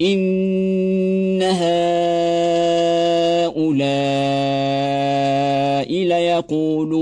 إن هؤلاء ليقولون